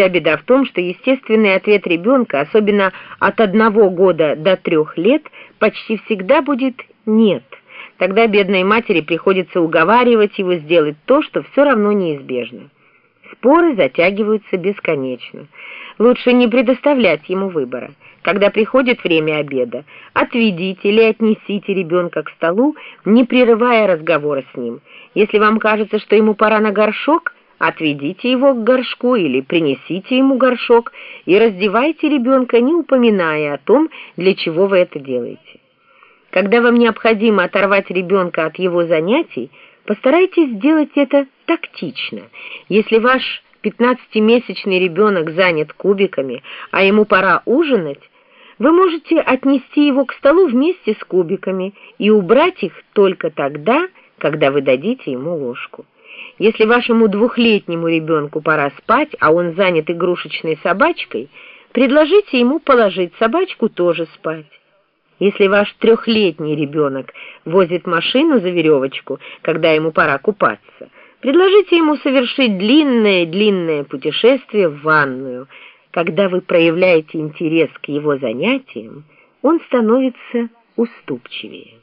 Вся беда в том, что естественный ответ ребенка, особенно от одного года до трех лет, почти всегда будет «нет». Тогда бедной матери приходится уговаривать его сделать то, что все равно неизбежно. Споры затягиваются бесконечно. Лучше не предоставлять ему выбора. Когда приходит время обеда, отведите или отнесите ребенка к столу, не прерывая разговора с ним. Если вам кажется, что ему пора на горшок, отведите его к горшку или принесите ему горшок и раздевайте ребенка, не упоминая о том, для чего вы это делаете. Когда вам необходимо оторвать ребенка от его занятий, постарайтесь сделать это тактично. Если ваш 15-месячный ребенок занят кубиками, а ему пора ужинать, вы можете отнести его к столу вместе с кубиками и убрать их только тогда, когда вы дадите ему ложку. Если вашему двухлетнему ребенку пора спать, а он занят игрушечной собачкой, предложите ему положить собачку тоже спать. Если ваш трехлетний ребенок возит машину за веревочку, когда ему пора купаться, предложите ему совершить длинное-длинное путешествие в ванную. Когда вы проявляете интерес к его занятиям, он становится уступчивее.